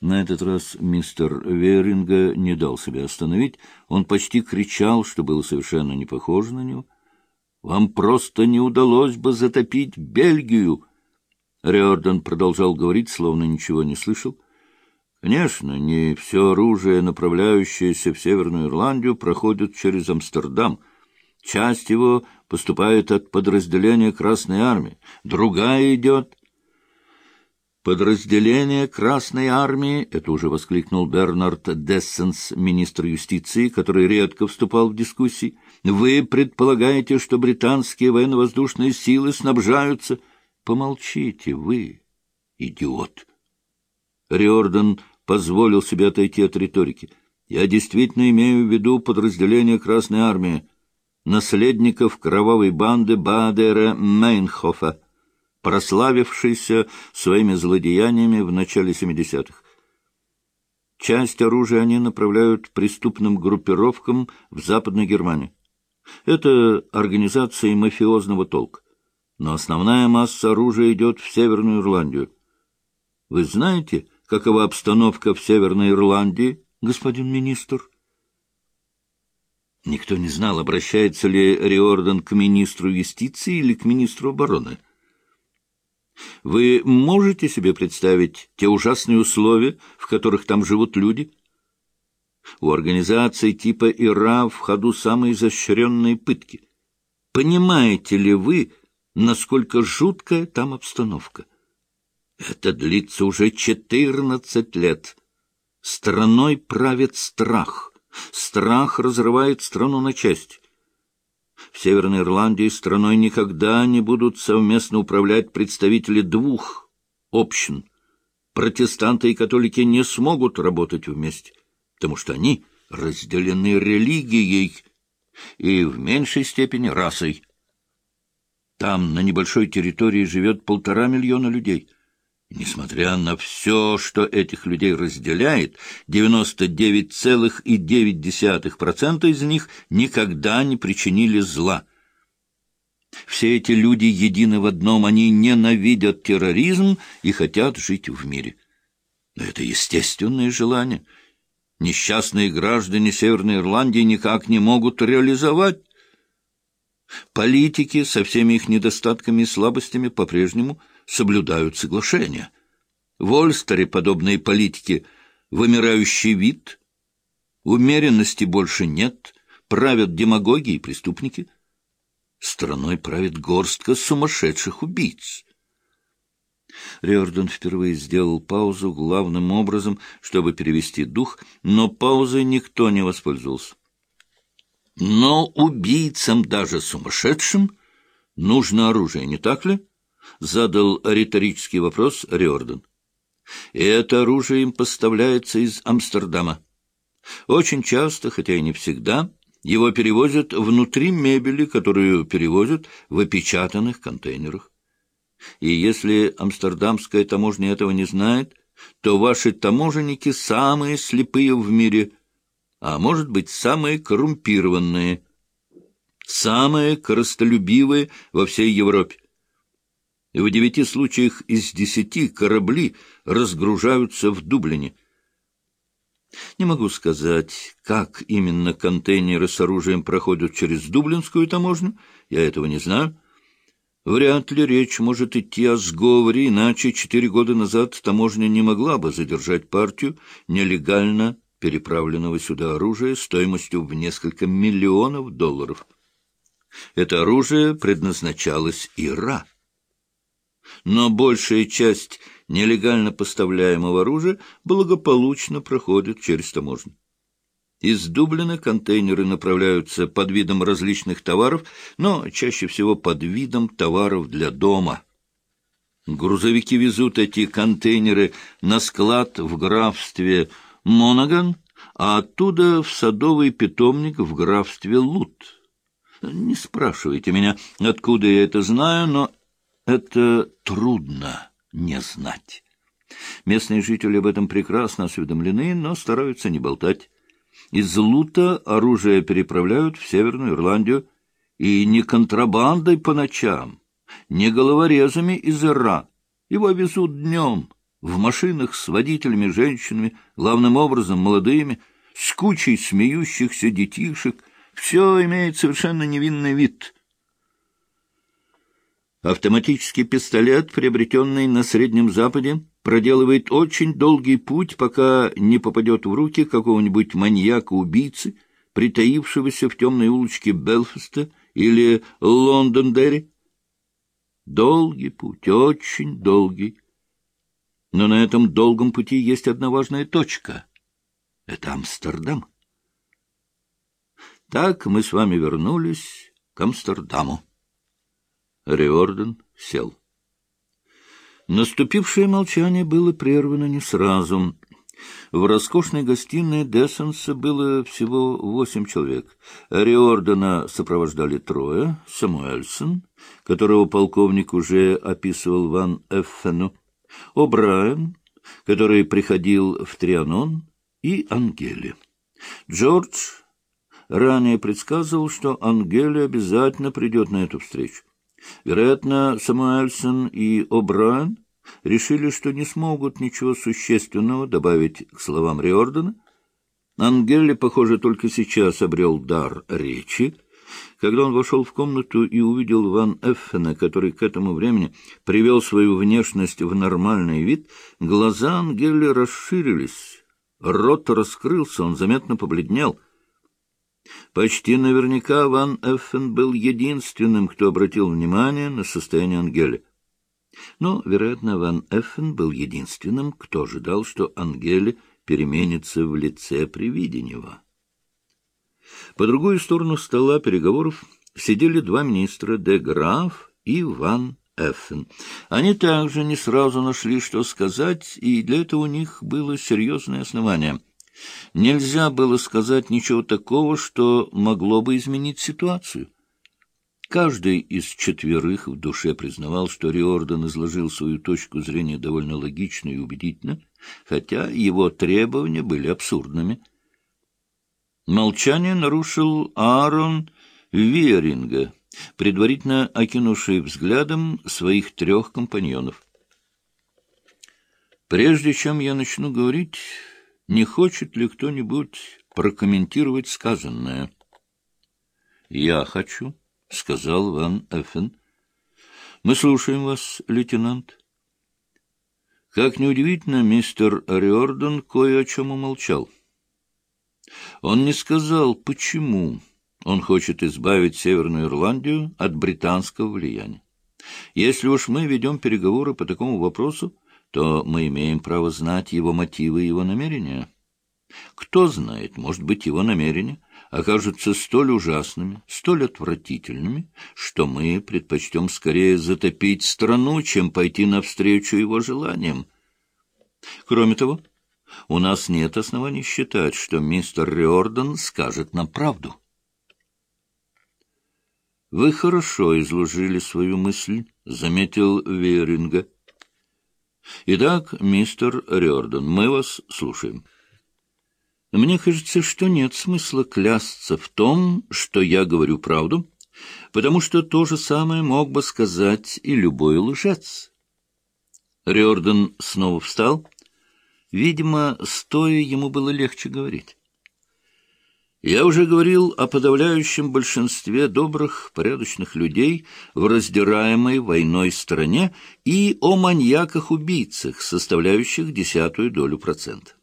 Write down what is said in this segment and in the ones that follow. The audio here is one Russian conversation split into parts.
На этот раз мистер Веринга не дал себя остановить. Он почти кричал, что было совершенно не похоже на него. «Вам просто не удалось бы затопить Бельгию!» Риордан продолжал говорить, словно ничего не слышал. «Конечно, не все оружие, направляющееся в Северную Ирландию, проходит через Амстердам. Часть его поступает от подразделения Красной Армии, другая идет Подразделение Красной Армии, это уже воскликнул Бернард Дессенс, министр юстиции, который редко вступал в дискуссии, вы предполагаете, что британские военно-воздушные силы снабжаются... Помолчите вы, идиот. Риордан позволил себе отойти от риторики. Я действительно имею в виду подразделение Красной Армии, наследников кровавой банды Бадера Мейнхофа прославившийся своими злодеяниями в начале 70-х. Часть оружия они направляют преступным группировкам в Западной Германии. Это организации мафиозного толка. Но основная масса оружия идет в Северную Ирландию. Вы знаете, какова обстановка в Северной Ирландии, господин министр? Никто не знал, обращается ли Риордан к министру юстиции или к министру обороны. Вы можете себе представить те ужасные условия, в которых там живут люди? У организаций типа ИРА в ходу самые изощренные пытки. Понимаете ли вы, насколько жуткая там обстановка? Это длится уже четырнадцать лет. Страной правит страх. Страх разрывает страну на части. Северной Ирландии страной никогда не будут совместно управлять представители двух общин. Протестанты и католики не смогут работать вместе, потому что они разделены религией и в меньшей степени расой. Там на небольшой территории живет полтора миллиона людей — Несмотря на все, что этих людей разделяет, 99,9% из них никогда не причинили зла. Все эти люди едины в одном, они ненавидят терроризм и хотят жить в мире. Но это естественное желание. Несчастные граждане Северной Ирландии никак не могут реализовать. Политики со всеми их недостатками и слабостями по-прежнему – соблюдают соглашения. В Ольстере подобные политики вымирающий вид, умеренности больше нет, правят демагоги и преступники. Страной правит горстка сумасшедших убийц. Риордан впервые сделал паузу главным образом, чтобы перевести дух, но паузой никто не воспользовался. Но убийцам, даже сумасшедшим, нужно оружие, не так ли? — задал риторический вопрос Риордан. «И это оружие им поставляется из Амстердама. Очень часто, хотя и не всегда, его перевозят внутри мебели, которую перевозят в опечатанных контейнерах. И если амстердамская таможня этого не знает, то ваши таможенники самые слепые в мире, а может быть, самые коррумпированные, самые коростолюбивые во всей Европе и в девяти случаях из десяти корабли разгружаются в Дублине. Не могу сказать, как именно контейнеры с оружием проходят через Дублинскую таможню, я этого не знаю. Вряд ли речь может идти о сговоре, иначе четыре года назад таможня не могла бы задержать партию нелегально переправленного сюда оружия стоимостью в несколько миллионов долларов. Это оружие предназначалось Ира но большая часть нелегально поставляемого оружия благополучно проходит через таможню. Из Дублина контейнеры направляются под видом различных товаров, но чаще всего под видом товаров для дома. Грузовики везут эти контейнеры на склад в графстве Монаган, а оттуда в садовый питомник в графстве Лут. Не спрашивайте меня, откуда я это знаю, но это трудно не знать. Местные жители об этом прекрасно осведомлены, но стараются не болтать. Из Лута оружие переправляют в Северную Ирландию, и не контрабандой по ночам, не головорезами из Ира. Его везут днем, в машинах с водителями, женщинами, главным образом молодыми, с кучей смеющихся детишек. Все имеет совершенно невинный вид. Автоматический пистолет, приобретенный на Среднем Западе, проделывает очень долгий путь, пока не попадет в руки какого-нибудь маньяка-убийцы, притаившегося в темной улочке Белфаста или Лондондерри. Долгий путь, очень долгий. Но на этом долгом пути есть одна важная точка. Это Амстердам. Так мы с вами вернулись к Амстердаму. Риордан сел. Наступившее молчание было прервано не сразу. В роскошной гостиной Дессенса было всего восемь человек. Риордана сопровождали трое, Самуэльсон, которого полковник уже описывал Ван Эффену, О'Брайен, который приходил в Трианон, и Ангели. Джордж ранее предсказывал, что Ангели обязательно придет на эту встречу. Вероятно, Самуэльсон и О'Брайен решили, что не смогут ничего существенного добавить к словам Риордана. Ангели, похоже, только сейчас обрел дар речи, когда он вошел в комнату и увидел Ван Эффена, который к этому времени привел свою внешность в нормальный вид, глаза Ангели расширились, рот раскрылся, он заметно побледнел — Почти наверняка Ван Эффен был единственным, кто обратил внимание на состояние Ангеля. Но, вероятно, Ван Эффен был единственным, кто ожидал, что Ангеле переменится в лице при виде него. По другую сторону стола переговоров сидели два министра, де Граф и Ван Эффен. Они также не сразу нашли, что сказать, и для этого у них было серьезное основание — Нельзя было сказать ничего такого, что могло бы изменить ситуацию. Каждый из четверых в душе признавал, что Риордан изложил свою точку зрения довольно логично и убедительно, хотя его требования были абсурдными. Молчание нарушил Аарон Виеринга, предварительно окинувший взглядом своих трех компаньонов. «Прежде чем я начну говорить, не хочет ли кто-нибудь прокомментировать сказанное? — Я хочу, — сказал Ван Эффен. — Мы слушаем вас, лейтенант. Как неудивительно, мистер Риордан кое о чем умолчал. Он не сказал, почему он хочет избавить Северную Ирландию от британского влияния. Если уж мы ведем переговоры по такому вопросу, то мы имеем право знать его мотивы и его намерения. Кто знает, может быть, его намерения окажутся столь ужасными, столь отвратительными, что мы предпочтем скорее затопить страну, чем пойти навстречу его желаниям. Кроме того, у нас нет оснований считать, что мистер Риордан скажет нам правду. — Вы хорошо изложили свою мысль, — заметил Веринга. Итак, мистер Риордан, мы вас слушаем. Мне кажется, что нет смысла клясться в том, что я говорю правду, потому что то же самое мог бы сказать и любой лжец. Риордан снова встал. Видимо, стоя ему было легче говорить. Я уже говорил о подавляющем большинстве добрых, порядочных людей в раздираемой войной стране и о маньяках-убийцах, составляющих десятую долю процента.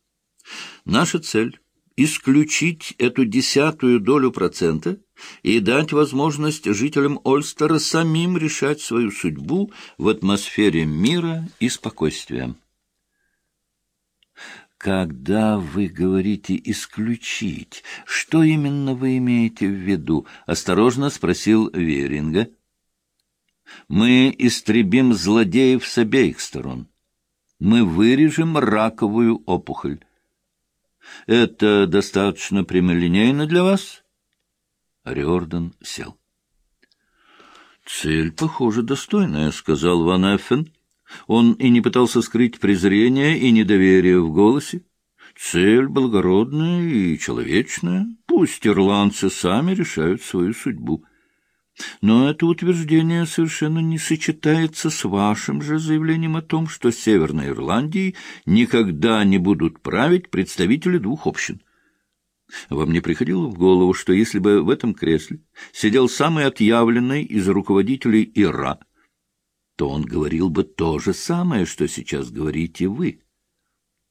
Наша цель — исключить эту десятую долю процента и дать возможность жителям Ольстера самим решать свою судьбу в атмосфере мира и спокойствия. Когда вы говорите «исключить», что именно вы имеете в виду? — осторожно спросил Веринга. Мы истребим злодеев с обеих сторон. Мы вырежем раковую опухоль. Это достаточно прямолинейно для вас? Риордан сел. «Цель, похоже, достойная», — сказал Ван Эффен. Он и не пытался скрыть презрение и недоверие в голосе. Цель благородная и человечная. Пусть ирландцы сами решают свою судьбу. Но это утверждение совершенно не сочетается с вашим же заявлением о том, что Северной Ирландией никогда не будут править представители двух общин. Вам не приходило в голову, что если бы в этом кресле сидел самый отъявленный из руководителей ИРА, то он говорил бы то же самое, что сейчас говорите вы?